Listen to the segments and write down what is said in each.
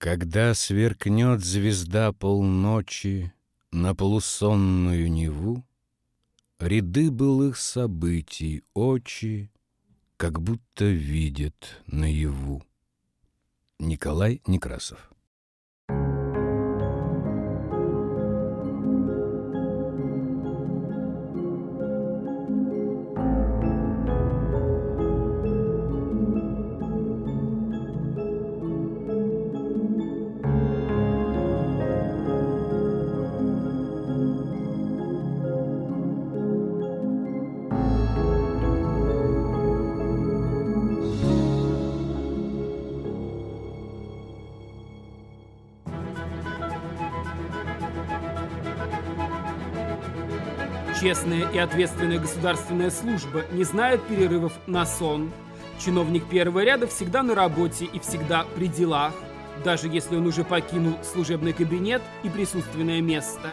Когда сверкнет звезда полночи на полусонную Неву, Ряды былых событий очи как будто видят наяву. Николай Некрасов Честная и ответственная государственная служба не знает перерывов на сон. Чиновник первого ряда всегда на работе и всегда при делах, даже если он уже покинул служебный кабинет и присутственное место.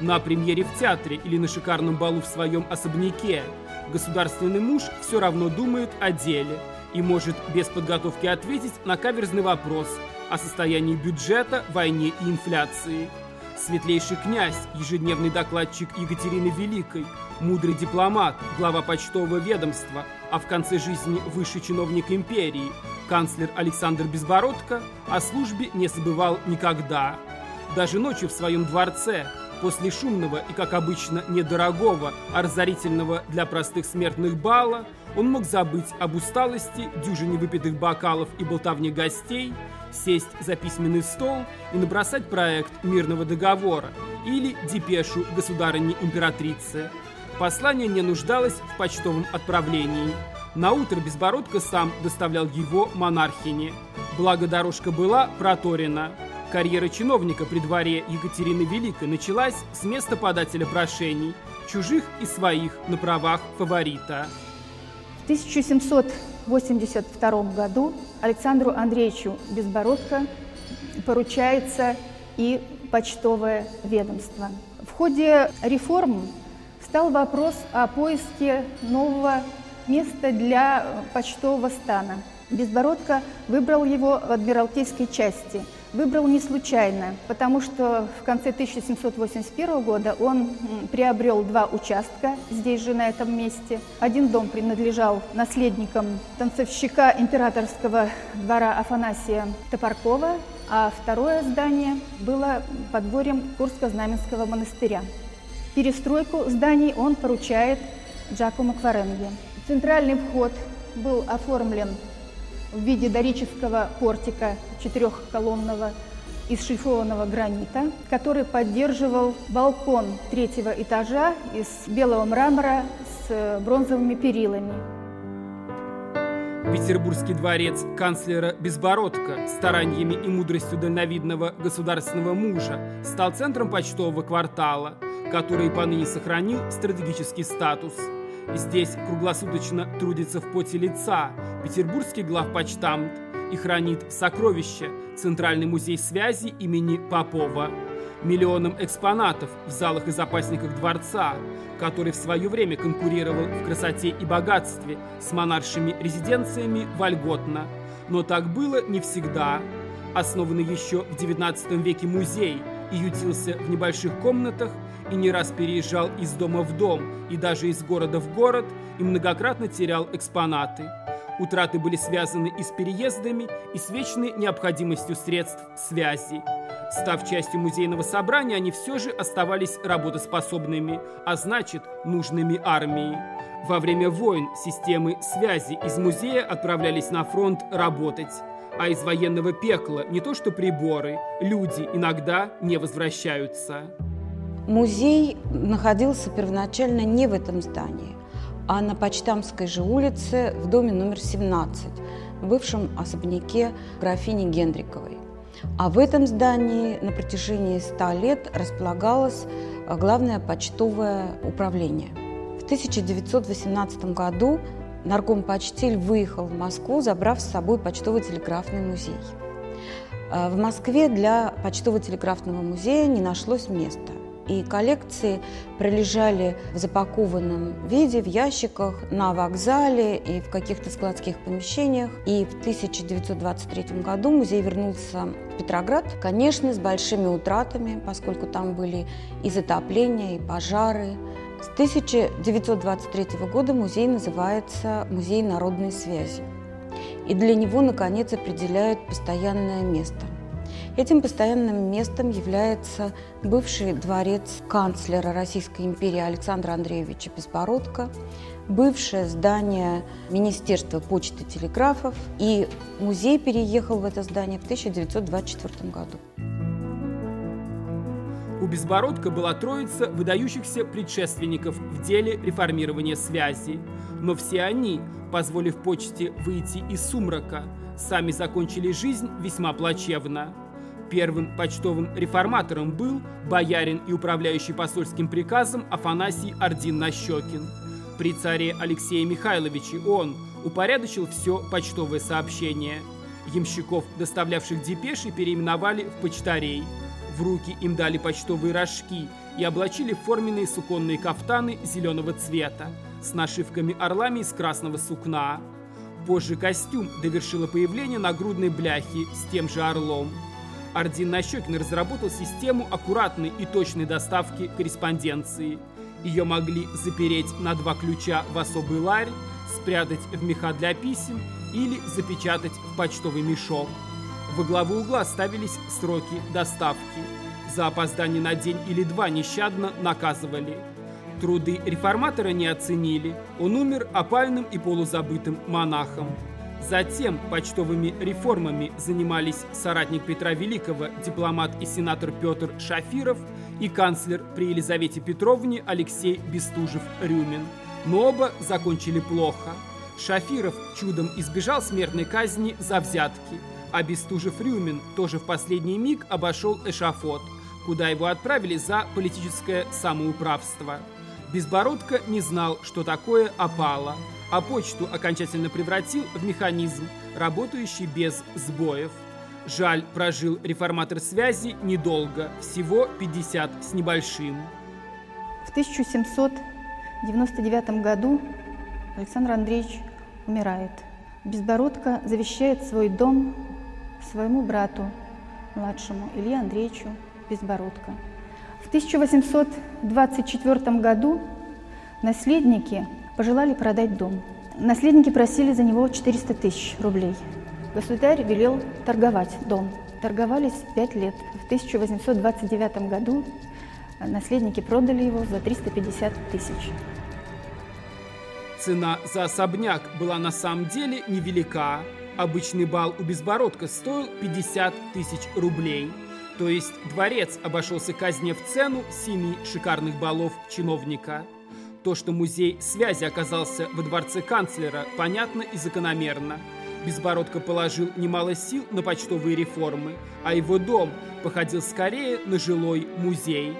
На премьере в театре или на шикарном балу в своем особняке государственный муж все равно думает о деле и может без подготовки ответить на каверзный вопрос о состоянии бюджета, войне и инфляции – Светлейший князь, ежедневный докладчик Екатерины Великой, мудрый дипломат, глава почтового ведомства, а в конце жизни высший чиновник империи, канцлер Александр Безбородко, о службе не забывал никогда. Даже ночью в своем дворце, после шумного и, как обычно, недорогого, а разорительного для простых смертных бала, он мог забыть об усталости, дюжине выпитых бокалов и болтовне гостей – сесть за письменный стол и набросать проект мирного договора или депешу государыни-императрицы. Послание не нуждалось в почтовом отправлении. На утро Безбородко сам доставлял его монархине. Благо дорожка была проторена. Карьера чиновника при дворе Екатерины Великой началась с места подателя прошений, чужих и своих на правах фаворита. В 1700 1982 году Александру Андреевичу Безбородко поручается и почтовое ведомство. В ходе реформ встал вопрос о поиске нового места для почтового стана. Безбородко выбрал его в Адмиралтейской части – выбрал не случайно, потому что в конце 1781 года он приобрел два участка здесь же, на этом месте. Один дом принадлежал наследникам танцовщика императорского двора Афанасия Топоркова, а второе здание было подворьем Курско-Знаменского монастыря. Перестройку зданий он поручает Джакому Кваренге. Центральный вход был оформлен в виде дорического портика четырехколонного из шлифованного гранита, который поддерживал балкон третьего этажа из белого мрамора с бронзовыми перилами. Петербургский дворец канцлера Безбородко стараниями и мудростью дальновидного государственного мужа стал центром почтового квартала, который поныне сохранил стратегический статус – Здесь круглосуточно трудится в поте лица петербургский главпочтамт и хранит сокровища Центральный музей связи имени Попова. Миллионам экспонатов в залах и запасниках дворца, который в свое время конкурировал в красоте и богатстве с монаршими резиденциями вольготно. Но так было не всегда. Основанный еще в XIX веке музей и ютился в небольших комнатах и не раз переезжал из дома в дом и даже из города в город и многократно терял экспонаты. Утраты были связаны и с переездами, и с вечной необходимостью средств связи. Став частью музейного собрания, они все же оставались работоспособными, а значит, нужными армии. Во время войн системы связи из музея отправлялись на фронт работать, а из военного пекла не то что приборы, люди иногда не возвращаются. Музей находился первоначально не в этом здании, а на Почтамской же улице в доме номер 17, в бывшем особняке графини Генриковой. А в этом здании на протяжении ста лет располагалось э, главное почтовое управление. В 1918 году нарком почтель выехал в Москву, забрав с собой почтово-телеграфный музей. Э, в Москве для почтово-телеграфного музея не нашлось места. И коллекции пролежали в запакованном виде, в ящиках, на вокзале и в каких-то складских помещениях. И в 1923 году музей вернулся в Петроград, конечно, с большими утратами, поскольку там были и затопления, и пожары. С 1923 года музей называется «Музей народной связи». И для него, наконец, определяют постоянное место – Этим постоянным местом является бывший дворец канцлера Российской империи Александра Андреевича Безбородко, бывшее здание Министерства почты и телеграфов, и музей переехал в это здание в 1924 году. У Безбородка была троица выдающихся предшественников в деле реформирования связи. Но все они, позволив почте выйти из сумрака, сами закончили жизнь весьма плачевно. Первым почтовым реформатором был боярин и управляющий посольским приказом Афанасий Ордин-Нащекин. При царе Алексее Михайловиче он упорядочил все почтовое сообщение. Ямщиков, доставлявших депеши, переименовали в почтарей. В руки им дали почтовые рожки и облачили форменные суконные кафтаны зеленого цвета с нашивками орлами из красного сукна. Позже костюм довершило появление нагрудной бляхи с тем же орлом – Ардин Нащекин разработал систему аккуратной и точной доставки корреспонденции. Ее могли запереть на два ключа в особый ларь, спрятать в меха для писем или запечатать в почтовый мешок. Во главу угла ставились сроки доставки. За опоздание на день или два нещадно наказывали. Труды реформатора не оценили. Он умер опальным и полузабытым монахом. Затем почтовыми реформами занимались соратник Петра Великого, дипломат и сенатор Петр Шафиров и канцлер при Елизавете Петровне Алексей Бестужев-Рюмин. Но оба закончили плохо. Шафиров чудом избежал смертной казни за взятки, а Бестужев-Рюмин тоже в последний миг обошел эшафот, куда его отправили за политическое самоуправство. Безбородко не знал, что такое опала – а почту окончательно превратил в механизм, работающий без сбоев. Жаль, прожил реформатор связи недолго, всего 50 с небольшим. В 1799 году Александр Андреевич умирает. Безбородко завещает свой дом своему брату, младшему Илье Андреевичу Безбородко. В 1824 году наследники пожелали продать дом. Наследники просили за него 400 тысяч рублей. Государь велел торговать дом. Торговались пять лет. В 1829 году наследники продали его за 350 тысяч. Цена за особняк была на самом деле невелика. Обычный бал у Безбородка стоил 50 тысяч рублей. То есть дворец обошелся казне в цену семи шикарных балов чиновника – то, что музей связи оказался во дворце канцлера, понятно и закономерно. Безбородко положил немало сил на почтовые реформы, а его дом походил скорее на жилой музей.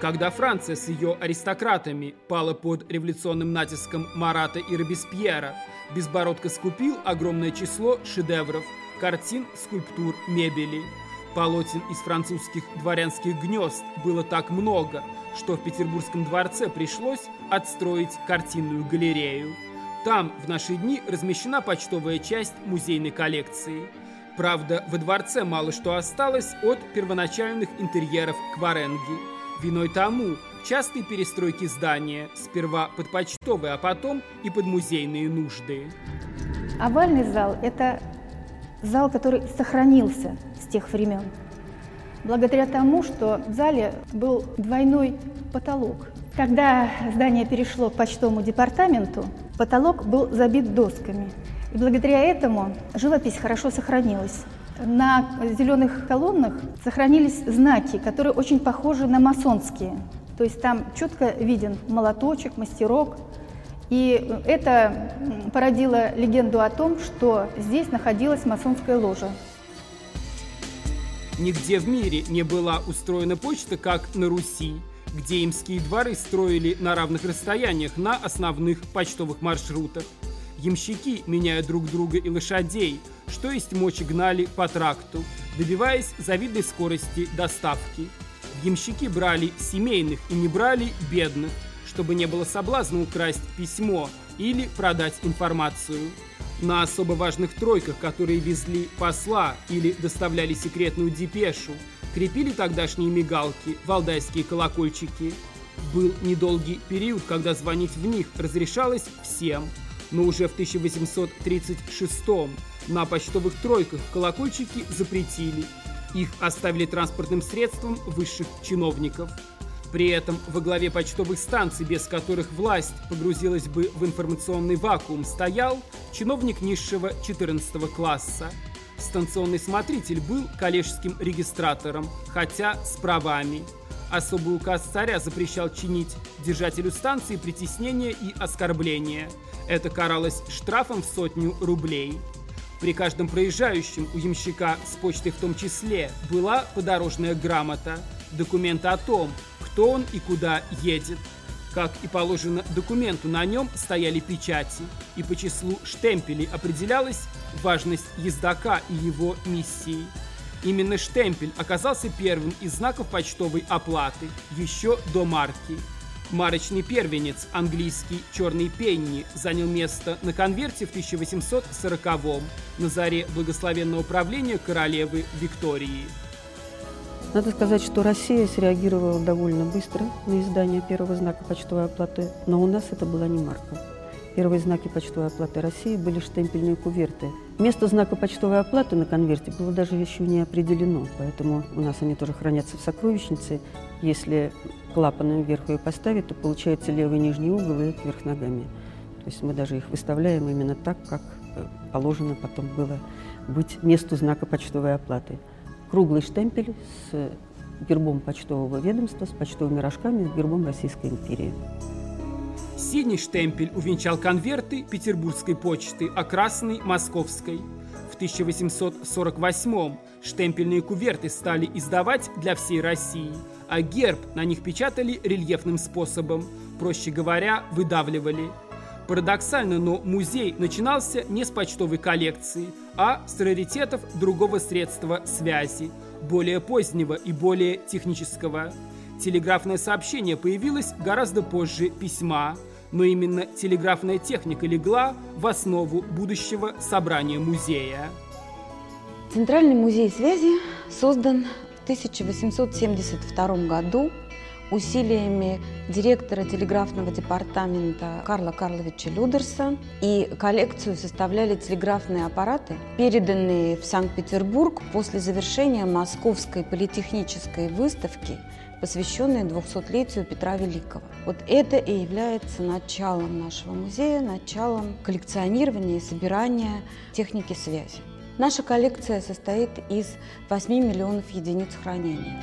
Когда Франция с ее аристократами пала под революционным натиском Марата и Робеспьера, Безбородко скупил огромное число шедевров, картин, скульптур, мебели. Полотен из французских дворянских гнезд было так много – что в Петербургском дворце пришлось отстроить картинную галерею. Там в наши дни размещена почтовая часть музейной коллекции. Правда, во дворце мало что осталось от первоначальных интерьеров Кваренги. Виной тому частые перестройки здания, сперва под почтовые, а потом и под музейные нужды. Овальный зал – это зал, который сохранился с тех времен благодаря тому, что в зале был двойной потолок. Когда здание перешло к почтовому департаменту, потолок был забит досками. И благодаря этому живопись хорошо сохранилась. На зеленых колоннах сохранились знаки, которые очень похожи на масонские. То есть там четко виден молоточек, мастерок. И это породило легенду о том, что здесь находилась масонская ложа. Нигде в мире не была устроена почта, как на Руси, где имские дворы строили на равных расстояниях на основных почтовых маршрутах. Ямщики, меняя друг друга и лошадей, что есть мочи гнали по тракту, добиваясь завидной скорости доставки. Ямщики брали семейных и не брали бедных, чтобы не было соблазна украсть письмо или продать информацию. На особо важных тройках, которые везли посла или доставляли секретную депешу, крепили тогдашние мигалки, валдайские колокольчики. Был недолгий период, когда звонить в них разрешалось всем, но уже в 1836 на почтовых тройках колокольчики запретили. Их оставили транспортным средством высших чиновников. При этом во главе почтовых станций, без которых власть погрузилась бы в информационный вакуум, стоял чиновник низшего 14 класса. Станционный смотритель был коллежским регистратором, хотя с правами. Особый указ царя запрещал чинить держателю станции притеснение и оскорбление. Это каралось штрафом в сотню рублей. При каждом проезжающем у ямщика с почтой в том числе была подорожная грамота, документ о том, кто он и куда едет. Как и положено документу, на нем стояли печати, и по числу штемпелей определялась важность ездока и его миссии. Именно штемпель оказался первым из знаков почтовой оплаты, еще до марки. Марочный первенец, английский «Черный пенни», занял место на конверте в 1840-м, на заре благословенного правления королевы Виктории. Надо сказать, что Россия среагировала довольно быстро на издание первого знака почтовой оплаты, но у нас это была не марка. Первые знаки почтовой оплаты России были штемпельные куверты. Место знака почтовой оплаты на конверте было даже еще не определено, поэтому у нас они тоже хранятся в сокровищнице. Если клапаном вверх ее поставить, то получается левый нижний угол и вверх ногами. То есть мы даже их выставляем именно так, как э, положено потом было быть месту знака почтовой оплаты круглый штемпель с гербом почтового ведомства, с почтовыми рожками, с гербом Российской империи. Синий штемпель увенчал конверты петербургской почты, а красный – московской. В 1848-м штемпельные куверты стали издавать для всей России, а герб на них печатали рельефным способом, проще говоря, выдавливали – Парадоксально, но музей начинался не с почтовой коллекции, а с раритетов другого средства связи, более позднего и более технического. Телеграфное сообщение появилось гораздо позже письма, но именно телеграфная техника легла в основу будущего собрания музея. Центральный музей связи создан в 1872 году усилиями директора телеграфного департамента Карла Карловича Людерса. И коллекцию составляли телеграфные аппараты, переданные в Санкт-Петербург после завершения Московской политехнической выставки, посвященной 200-летию Петра Великого. Вот это и является началом нашего музея, началом коллекционирования и собирания техники связи. Наша коллекция состоит из 8 миллионов единиц хранения.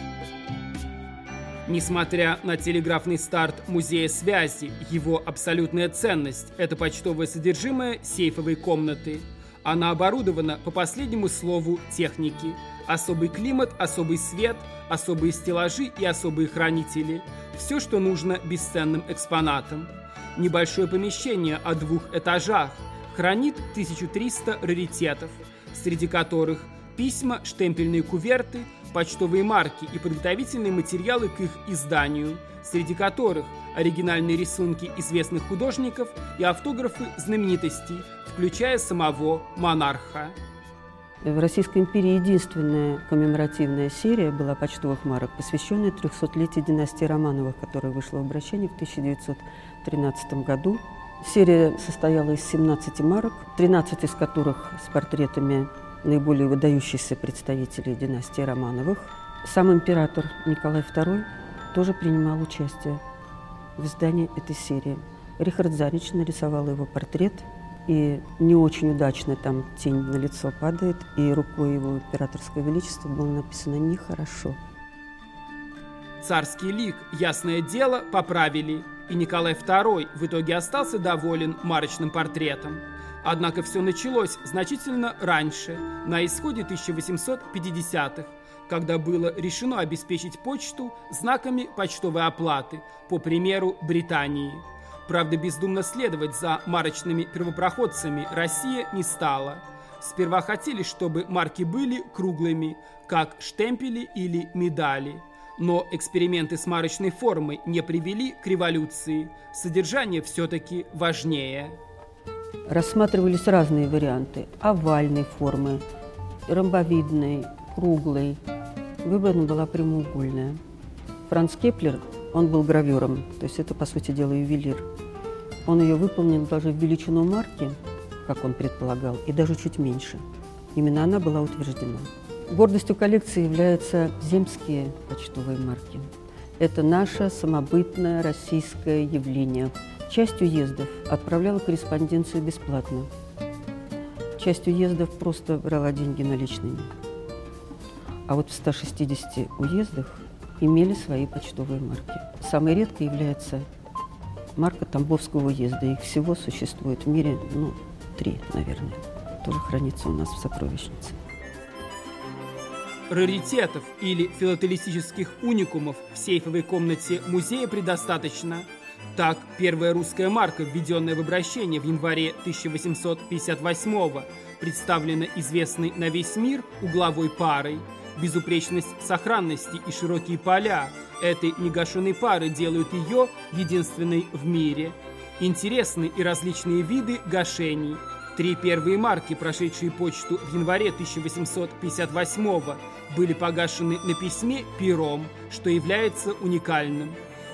Несмотря на телеграфный старт музея связи, его абсолютная ценность – это почтовое содержимое сейфовой комнаты. Она оборудована по последнему слову техники. Особый климат, особый свет, особые стеллажи и особые хранители. Все, что нужно бесценным экспонатам. Небольшое помещение о двух этажах хранит 1300 раритетов, среди которых письма, штемпельные куверты – почтовые марки и подготовительные материалы к их изданию, среди которых оригинальные рисунки известных художников и автографы знаменитостей, включая самого монарха. В Российской империи единственная коммеморативная серия была почтовых марок, посвященная 300-летию династии Романовых, которая вышла в обращение в 1913 году. Серия состояла из 17 марок, 13 из которых с портретами наиболее выдающихся представителей династии Романовых. Сам император Николай II тоже принимал участие в издании этой серии. Рихард Зарич нарисовал его портрет, и не очень удачно там тень на лицо падает, и рукой его императорского величества было написано «нехорошо». Царский лик, ясное дело, поправили, и Николай II в итоге остался доволен марочным портретом. Однако все началось значительно раньше, на исходе 1850-х, когда было решено обеспечить почту знаками почтовой оплаты, по примеру Британии. Правда, бездумно следовать за марочными первопроходцами Россия не стала. Сперва хотели, чтобы марки были круглыми, как штемпели или медали. Но эксперименты с марочной формой не привели к революции. Содержание все-таки важнее. Рассматривались разные варианты овальной формы, ромбовидной, круглой. Выбрана была прямоугольная. Франц Кеплер, он был гравером, то есть это, по сути дела, ювелир. Он ее выполнил даже в величину марки, как он предполагал, и даже чуть меньше. Именно она была утверждена. Гордостью коллекции являются земские почтовые марки. Это наше самобытное российское явление. Часть уездов отправляла корреспонденцию бесплатно. Часть уездов просто брала деньги наличными. А вот в 160 уездах имели свои почтовые марки. Самой редкой является марка Тамбовского уезда. Их всего существует в мире, ну, три, наверное. Тоже хранится у нас в сокровищнице. Раритетов или филателистических уникумов в сейфовой комнате музея предостаточно. Так, первая русская марка, введенная в обращение в январе 1858 представлена известной на весь мир угловой парой. Безупречность сохранности и широкие поля этой негашенной пары делают ее единственной в мире. Интересны и различные виды гашений – Три первые марки, прошедшие почту в январе 1858 были погашены на письме пером, что является уникальным.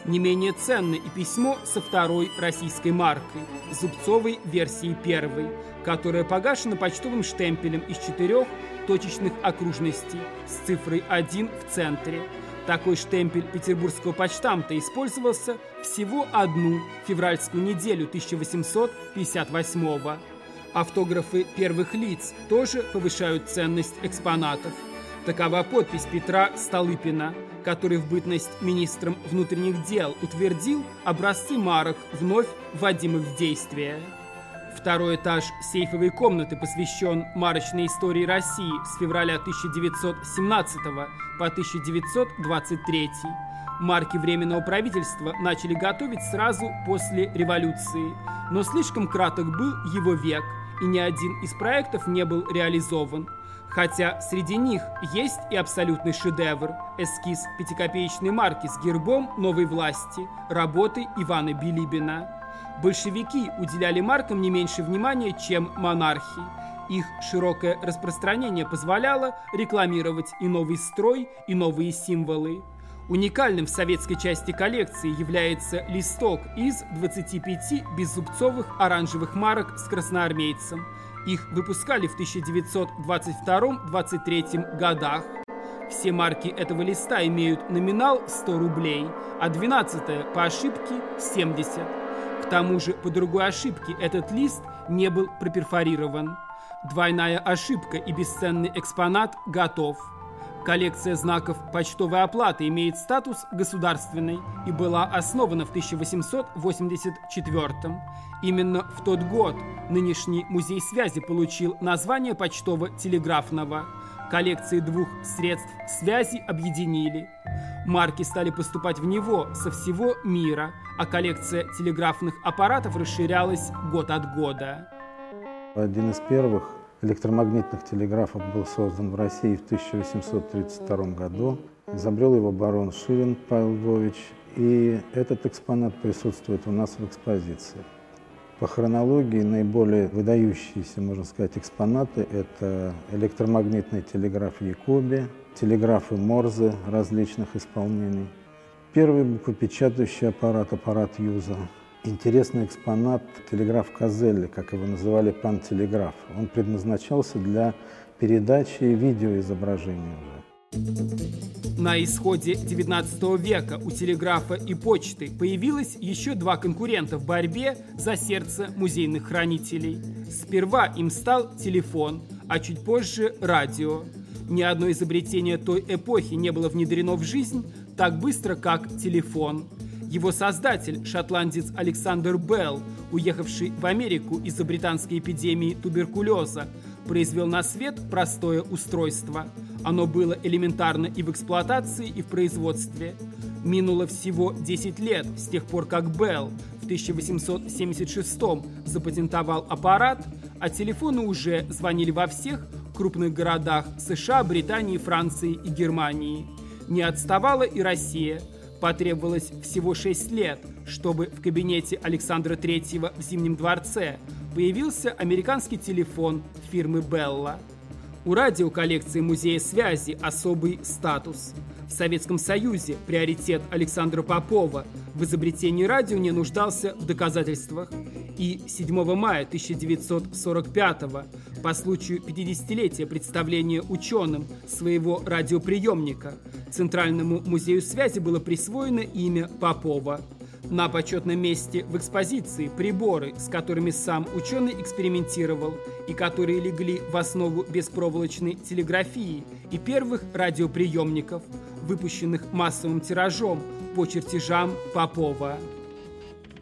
Не менее ценно и письмо со второй российской маркой, зубцовой версии первой, которая погашена почтовым штемпелем из четырех точечных окружностей с цифрой 1 в центре. Такой штемпель петербургского почтамта использовался всего одну февральскую неделю 1858 года. Автографы первых лиц тоже повышают ценность экспонатов. Такова подпись Петра Столыпина, который в бытность министром внутренних дел утвердил образцы марок, вновь вводимых в действие. Второй этаж сейфовой комнаты посвящен марочной истории России с февраля 1917 по 1923. Марки Временного правительства начали готовить сразу после революции, но слишком краток был его век – и ни один из проектов не был реализован. Хотя среди них есть и абсолютный шедевр – эскиз пятикопеечной марки с гербом новой власти, работы Ивана Билибина. Большевики уделяли маркам не меньше внимания, чем монархи. Их широкое распространение позволяло рекламировать и новый строй, и новые символы. Уникальным в советской части коллекции является листок из 25 беззубцовых оранжевых марок с красноармейцем. Их выпускали в 1922-23 годах. Все марки этого листа имеют номинал 100 рублей, а 12 по ошибке 70. К тому же по другой ошибке этот лист не был проперфорирован. Двойная ошибка и бесценный экспонат готов – Коллекция знаков почтовой оплаты имеет статус государственной и была основана в 1884 Именно в тот год нынешний музей связи получил название почтово-телеграфного. Коллекции двух средств связи объединили. Марки стали поступать в него со всего мира, а коллекция телеграфных аппаратов расширялась год от года. Один из первых электромагнитных телеграфов был создан в России в 1832 году. Изобрел его барон Ширин Павел Львович, и этот экспонат присутствует у нас в экспозиции. По хронологии наиболее выдающиеся, можно сказать, экспонаты – это электромагнитный телеграф Якоби, телеграфы Морзе различных исполнений, первый буквопечатающий аппарат, аппарат Юза, интересный экспонат телеграф Казелли, как его называли пан-телеграф. Он предназначался для передачи видеоизображения уже. На исходе XIX века у телеграфа и почты появилось еще два конкурента в борьбе за сердце музейных хранителей. Сперва им стал телефон, а чуть позже радио. Ни одно изобретение той эпохи не было внедрено в жизнь так быстро, как телефон – его создатель, шотландец Александр Белл, уехавший в Америку из-за британской эпидемии туберкулеза, произвел на свет простое устройство. Оно было элементарно и в эксплуатации, и в производстве. Минуло всего 10 лет с тех пор, как Белл в 1876 запатентовал аппарат, а телефоны уже звонили во всех крупных городах США, Британии, Франции и Германии – Не отставала и Россия. Потребовалось всего 6 лет, чтобы в кабинете Александра III в Зимнем дворце появился американский телефон фирмы «Белла». У радиоколлекции Музея связи особый статус. В Советском Союзе приоритет Александра Попова в изобретении радио не нуждался в доказательствах. И 7 мая 1945 по случаю 50-летия представления ученым своего радиоприемника Центральному музею связи было присвоено имя Попова – на почетном месте в экспозиции приборы, с которыми сам ученый экспериментировал и которые легли в основу беспроволочной телеграфии и первых радиоприемников, выпущенных массовым тиражом по чертежам Попова.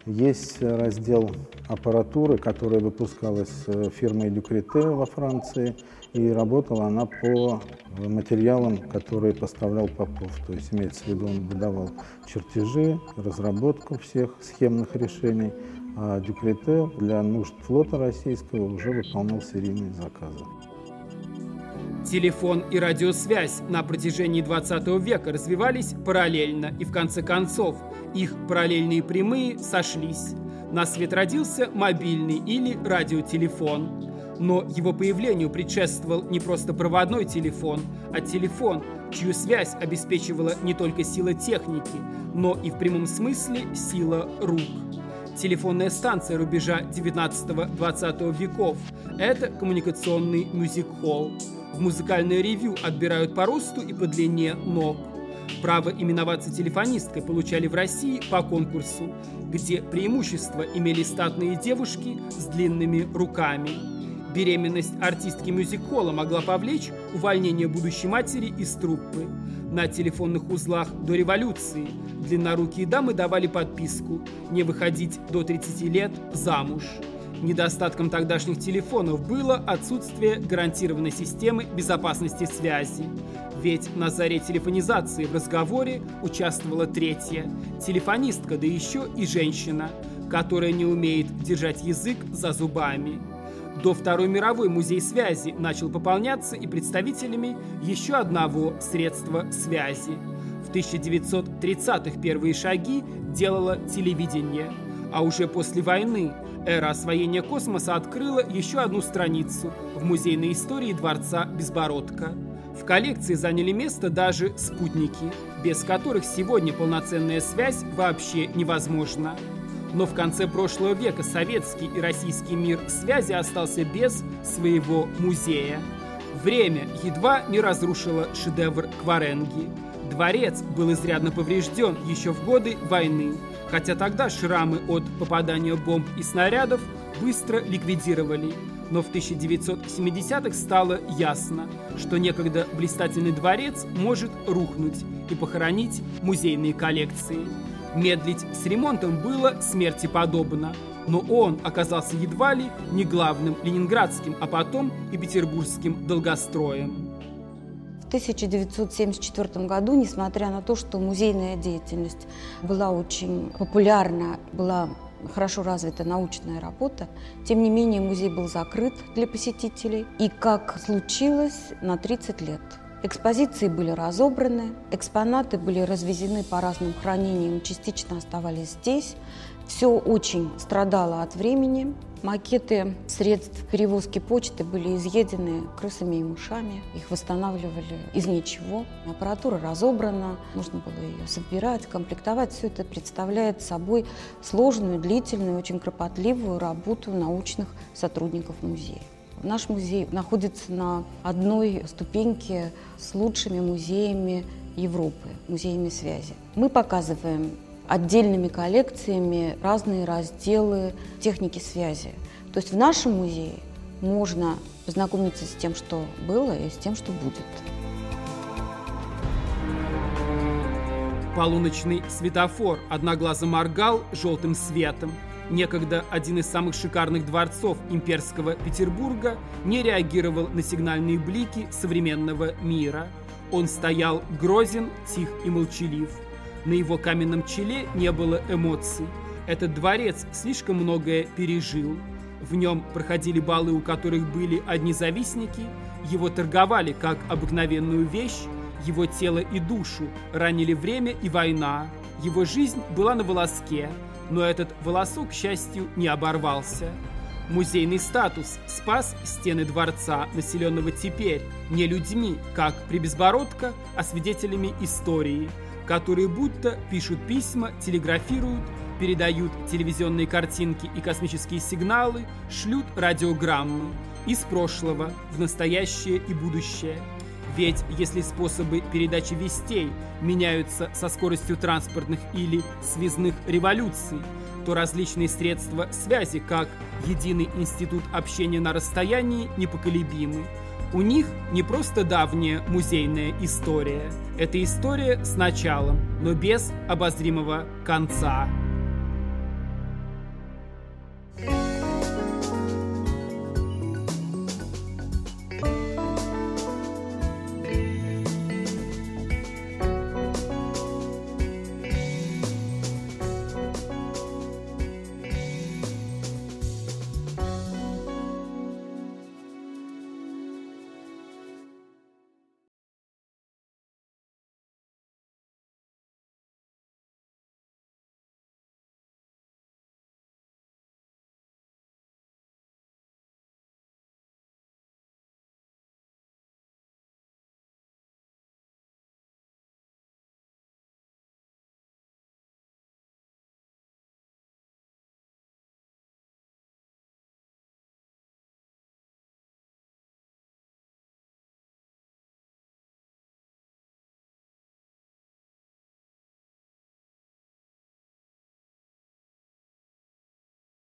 Есть раздел аппаратуры, которая выпускалась э, фирмой Дюкрите во Франции, и работала она по материалам, которые поставлял Попов. То есть имеется в виду, он выдавал чертежи, разработку всех схемных решений, а Дюкрите для нужд флота российского уже выполнял серийные заказы. Телефон и радиосвязь на протяжении 20 века развивались параллельно, и в конце концов их параллельные прямые сошлись. На свет родился мобильный или радиотелефон. Но его появлению предшествовал не просто проводной телефон, а телефон, чью связь обеспечивала не только сила техники, но и в прямом смысле сила рук. Телефонная станция рубежа 19-20 веков – это коммуникационный мюзик-холл. В музыкальное ревью отбирают по росту и по длине ног. Право именоваться телефонисткой получали в России по конкурсу, где преимущество имели статные девушки с длинными руками. Беременность артистки мюзик-холла могла повлечь увольнение будущей матери из труппы. На телефонных узлах до революции длиннорукие дамы давали подписку не выходить до 30 лет замуж. Недостатком тогдашних телефонов было отсутствие гарантированной системы безопасности связи. Ведь на заре телефонизации в разговоре участвовала третья – телефонистка, да еще и женщина, которая не умеет держать язык за зубами. До Второй мировой музей связи начал пополняться и представителями еще одного средства связи. В 1930-х первые шаги делало телевидение, а уже после войны эра освоения космоса открыла еще одну страницу в музейной истории Дворца Безбородка. В коллекции заняли место даже спутники, без которых сегодня полноценная связь вообще невозможна. Но в конце прошлого века советский и российский мир связи остался без своего музея. Время едва не разрушило шедевр Кваренги. Дворец был изрядно поврежден еще в годы войны, хотя тогда шрамы от попадания бомб и снарядов быстро ликвидировали. Но в 1970-х стало ясно, что некогда блистательный дворец может рухнуть и похоронить музейные коллекции. Медлить с ремонтом было смерти подобно, но он оказался едва ли не главным ленинградским, а потом и петербургским долгостроем. В 1974 году, несмотря на то, что музейная деятельность была очень популярна, была хорошо развита научная работа, тем не менее музей был закрыт для посетителей. И, как случилось, на 30 лет – Экспозиции были разобраны, экспонаты были развезены по разным хранениям, частично оставались здесь. Все очень страдало от времени. Макеты средств перевозки почты были изъедены крысами и мышами. Их восстанавливали из ничего. Аппаратура разобрана, нужно было ее собирать, комплектовать. Все это представляет собой сложную, длительную, очень кропотливую работу научных сотрудников музея. Наш музей находится на одной ступеньке с лучшими музеями Европы, музеями связи. Мы показываем отдельными коллекциями разные разделы техники связи. То есть в нашем музее можно познакомиться с тем, что было, и с тем, что будет. Полуночный светофор одноглазо моргал желтым светом – Некогда один из самых шикарных дворцов имперского Петербурга не реагировал на сигнальные блики современного мира. Он стоял грозен, тих и молчалив. На его каменном челе не было эмоций. Этот дворец слишком многое пережил. В нем проходили балы, у которых были одни завистники, его торговали как обыкновенную вещь, его тело и душу ранили время и война. Его жизнь была на волоске, но этот волосок, к счастью, не оборвался. Музейный статус спас стены дворца, населенного теперь не людьми, как при Безбородко, а свидетелями истории, которые будто пишут письма, телеграфируют, передают телевизионные картинки и космические сигналы, шлют радиограммы из прошлого в настоящее и будущее. Ведь если способы передачи вестей меняются со скоростью транспортных или связных революций, то различные средства связи, как единый институт общения на расстоянии, непоколебимы. У них не просто давняя музейная история. Это история с началом, но без обозримого конца.